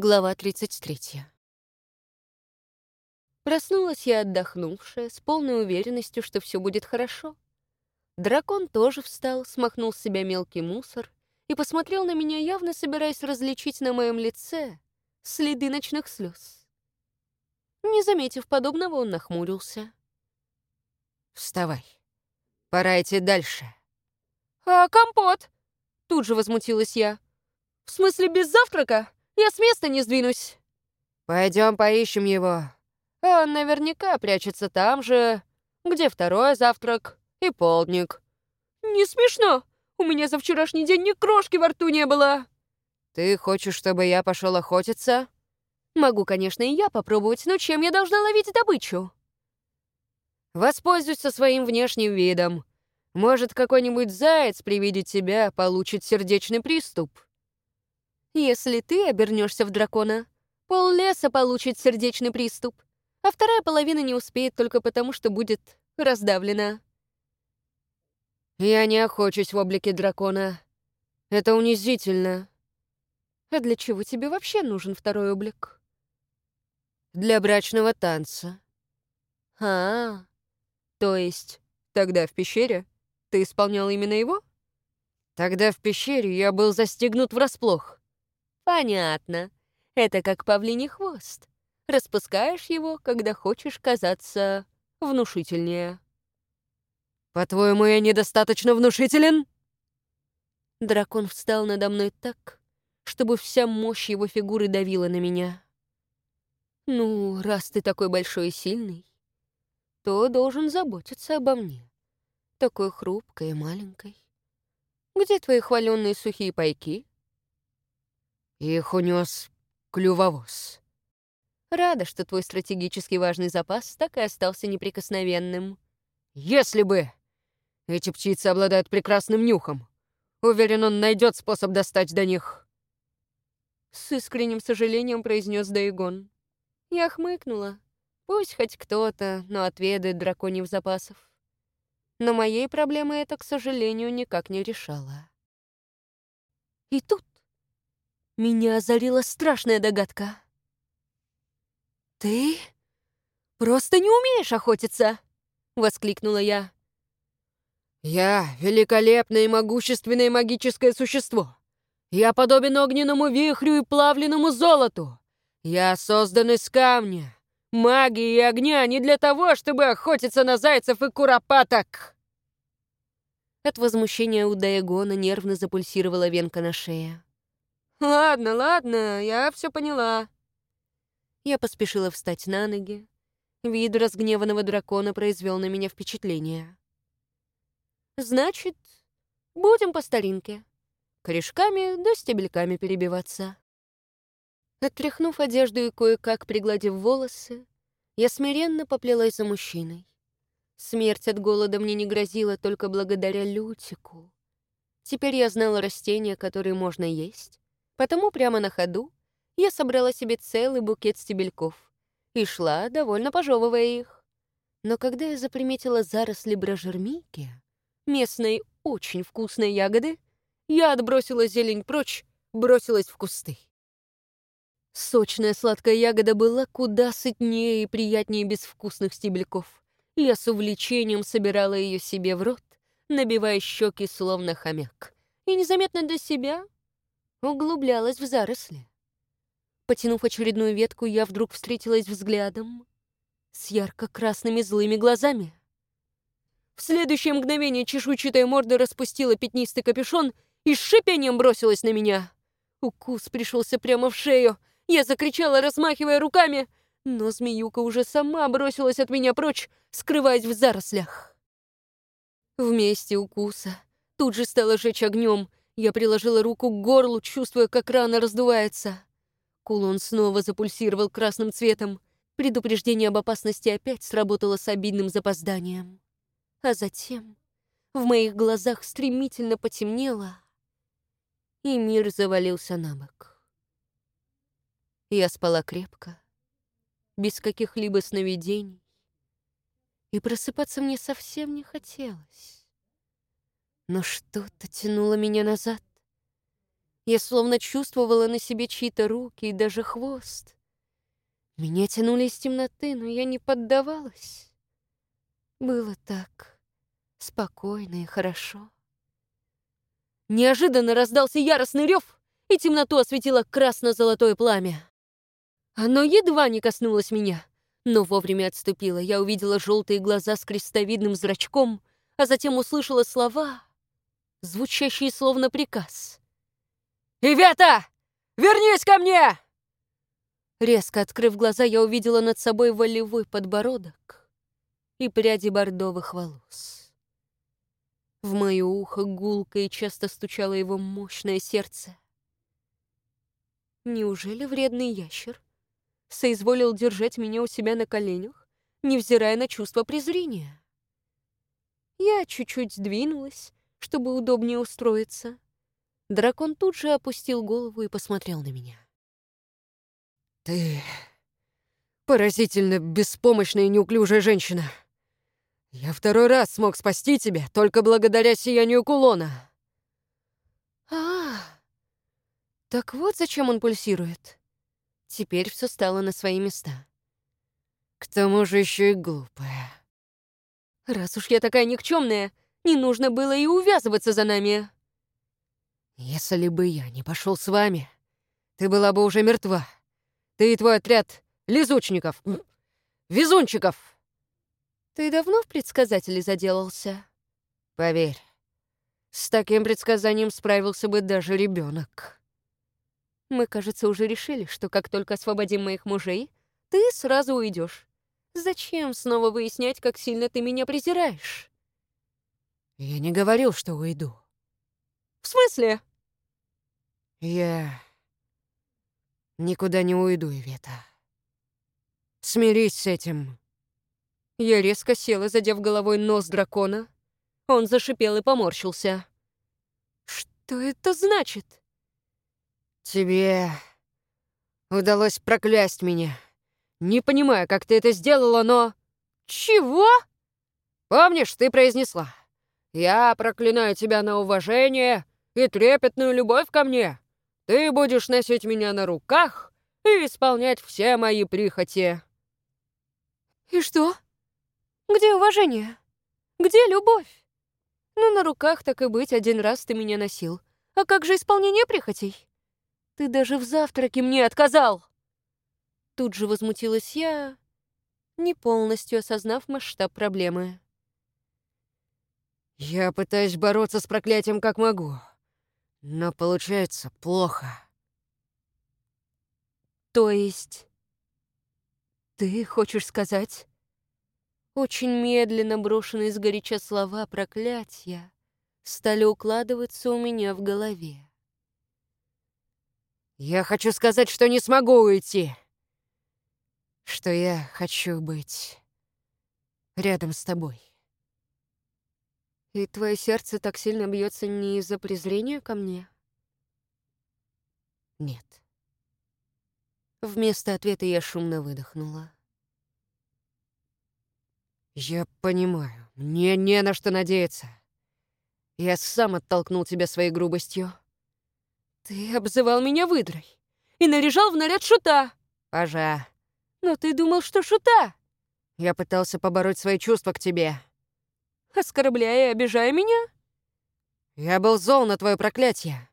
Глава 33. Проснулась я отдохнувшая, с полной уверенностью, что все будет хорошо. Дракон тоже встал, смахнул с себя мелкий мусор и посмотрел на меня, явно собираясь различить на моем лице следы ночных слез. Не заметив подобного, он нахмурился. «Вставай. Пора идти дальше». «А компот?» Тут же возмутилась я. «В смысле, без завтрака?» Я с места не сдвинусь. Пойдем поищем его. Он наверняка прячется там же, где второй завтрак и полдник. Не смешно. У меня за вчерашний день ни крошки во рту не было. Ты хочешь, чтобы я пошел охотиться? Могу, конечно, и я попробовать, но чем я должна ловить добычу? Воспользуйся своим внешним видом. Может, какой-нибудь заяц при виде тебя получит сердечный приступ. Если ты обернешься в дракона, пол леса получит сердечный приступ, а вторая половина не успеет только потому, что будет раздавлена. Я не охочусь в облике дракона. Это унизительно. А для чего тебе вообще нужен второй облик? Для брачного танца. А, то есть тогда в пещере ты исполнял именно его? Тогда в пещере я был застегнут врасплох. Понятно. Это как павлиний хвост. Распускаешь его, когда хочешь казаться внушительнее. По-твоему, я недостаточно внушителен? Дракон встал надо мной так, чтобы вся мощь его фигуры давила на меня. Ну, раз ты такой большой и сильный, то должен заботиться обо мне. Такой хрупкой и маленькой. Где твои хваленные сухие пайки? Их унес клювовоз. Рада, что твой стратегически важный запас так и остался неприкосновенным. Если бы! Эти птицы обладают прекрасным нюхом. Уверен, он найдет способ достать до них. С искренним сожалением произнес Дайгон. Я хмыкнула. Пусть хоть кто-то, но отведает драконьев запасов. Но моей проблемы это, к сожалению, никак не решало. И тут меня озарила страшная догадка. «Ты просто не умеешь охотиться!» — воскликнула я. «Я — великолепное и могущественное магическое существо. Я подобен огненному вихрю и плавленному золоту. Я создан из камня, магии и огня не для того, чтобы охотиться на зайцев и куропаток!» От возмущения у Дайгона нервно запульсировала венка на шее. «Ладно, ладно, я все поняла». Я поспешила встать на ноги. Вид разгневанного дракона произвел на меня впечатление. «Значит, будем по старинке. Корешками да стебельками перебиваться». Отряхнув одежду и кое-как пригладив волосы, я смиренно поплелась за мужчиной. Смерть от голода мне не грозила только благодаря Лютику. Теперь я знала растения, которые можно есть, Потому прямо на ходу я собрала себе целый букет стебельков и шла, довольно пожевывая их. Но когда я заприметила заросли брожермики, местной очень вкусной ягоды, я отбросила зелень прочь, бросилась в кусты. Сочная сладкая ягода была куда сытнее и приятнее безвкусных стебельков. Я с увлечением собирала ее себе в рот, набивая щеки словно хомяк. И незаметно для себя углублялась в заросли. Потянув очередную ветку, я вдруг встретилась взглядом с ярко-красными злыми глазами. В следующее мгновение чешуйчатая морда распустила пятнистый капюшон и с шипением бросилась на меня. Укус пришелся прямо в шею. Я закричала, размахивая руками, но змеюка уже сама бросилась от меня прочь, скрываясь в зарослях. Вместе укуса тут же стало жечь огнем, я приложила руку к горлу, чувствуя, как рана раздувается. Кулон снова запульсировал красным цветом. Предупреждение об опасности опять сработало с обидным запозданием. А затем в моих глазах стремительно потемнело, и мир завалился на бок. Я спала крепко, без каких-либо сновидений, и просыпаться мне совсем не хотелось но что-то тянуло меня назад. Я словно чувствовала на себе чьи-то руки и даже хвост. Меня тянули из темноты, но я не поддавалась. Было так спокойно и хорошо. Неожиданно раздался яростный рев, и темноту осветило красно-золотое пламя. Оно едва не коснулось меня, но вовремя отступило. Я увидела желтые глаза с крестовидным зрачком, а затем услышала слова, звучащие словно приказ. «Ивета, вернись ко мне!» Резко открыв глаза, я увидела над собой волевой подбородок и пряди бордовых волос. В мое ухо гулко и часто стучало его мощное сердце. Неужели вредный ящер соизволил держать меня у себя на коленях, невзирая на чувство презрения? Я чуть-чуть сдвинулась, чтобы удобнее устроиться. Дракон тут же опустил голову и посмотрел на меня. «Ты поразительно беспомощная и неуклюжая женщина. Я второй раз смог спасти тебя только благодаря сиянию кулона». А, так вот зачем он пульсирует. Теперь все стало на свои места. К тому же еще и глупая. Раз уж я такая никчемная, не нужно было и увязываться за нами. Если бы я не пошел с вами, ты была бы уже мертва. Ты и твой отряд лизучников, везунчиков. Ты давно в предсказатели заделался? Поверь, с таким предсказанием справился бы даже ребенок. Мы, кажется, уже решили, что как только освободим моих мужей, ты сразу уйдешь. Зачем снова выяснять, как сильно ты меня презираешь? Я не говорил, что уйду. В смысле? Я никуда не уйду, Ивета. Смирись с этим. Я резко села, задев головой нос дракона. Он зашипел и поморщился. Что это значит? Тебе удалось проклясть меня. Не понимаю, как ты это сделала, но... Чего? Помнишь, ты произнесла? Я проклинаю тебя на уважение и трепетную любовь ко мне. Ты будешь носить меня на руках и исполнять все мои прихоти. И что? Где уважение? Где любовь? Ну, на руках, так и быть, один раз ты меня носил. А как же исполнение прихотей? Ты даже в завтраке мне отказал!» Тут же возмутилась я, не полностью осознав масштаб проблемы. «Я пытаюсь бороться с проклятием как могу, но получается плохо». «То есть ты хочешь сказать?» Очень медленно брошенные сгоряча слова проклятия стали укладываться у меня в голове. Я хочу сказать, что не смогу уйти. Что я хочу быть рядом с тобой. И твое сердце так сильно бьется не из-за презрения ко мне? Нет. Вместо ответа я шумно выдохнула. Я понимаю, мне не на что надеяться. Я сам оттолкнул тебя своей грубостью. Ты обзывал меня выдрой и наряжал в наряд шута. Пожа. Но ты думал, что шута. Я пытался побороть свои чувства к тебе. Оскорбляя и обижая меня? Я был зол на твое проклятие.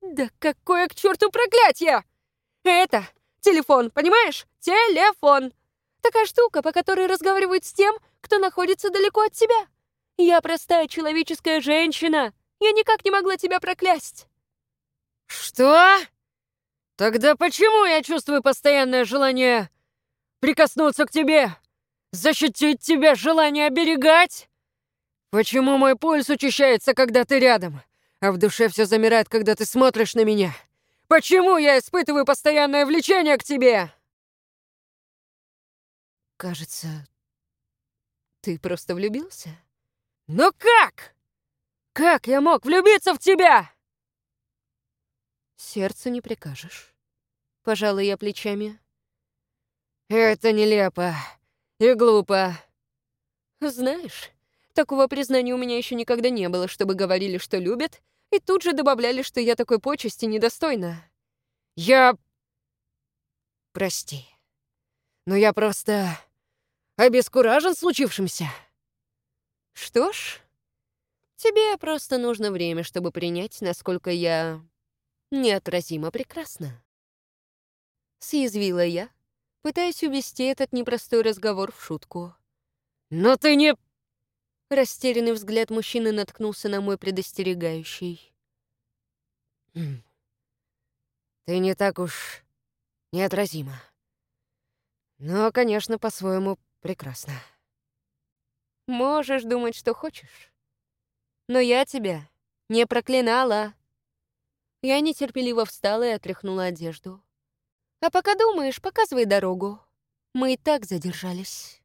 Да какое к черту проклятие! Это телефон, понимаешь? Телефон. Такая штука, по которой разговаривают с тем, кто находится далеко от тебя. Я простая человеческая женщина. Я никак не могла тебя проклясть. «Что? Тогда почему я чувствую постоянное желание прикоснуться к тебе? Защитить тебя, желание оберегать? Почему мой пульс учащается, когда ты рядом, а в душе все замирает, когда ты смотришь на меня? Почему я испытываю постоянное влечение к тебе?» «Кажется, ты просто влюбился?» «Но как? Как я мог влюбиться в тебя?» Сердцу не прикажешь. Пожалуй, я плечами. Это нелепо и глупо. Знаешь, такого признания у меня еще никогда не было, чтобы говорили, что любят, И тут же добавляли, что я такой почести недостойна. Я... Прости. Но я просто обескуражен случившимся. Что ж, тебе просто нужно время, чтобы принять, насколько я неотразимо прекрасна. Съязвила я, пытаясь увести этот непростой разговор в шутку. Но ты не... Растерянный взгляд мужчины наткнулся на мой предостерегающий. Хм. Ты не так уж неотразима. Но, конечно, по-своему прекрасно. Можешь думать, что хочешь. Но я тебя не проклинала. Я нетерпеливо встала и отряхнула одежду. А пока думаешь, показывай дорогу. Мы и так задержались.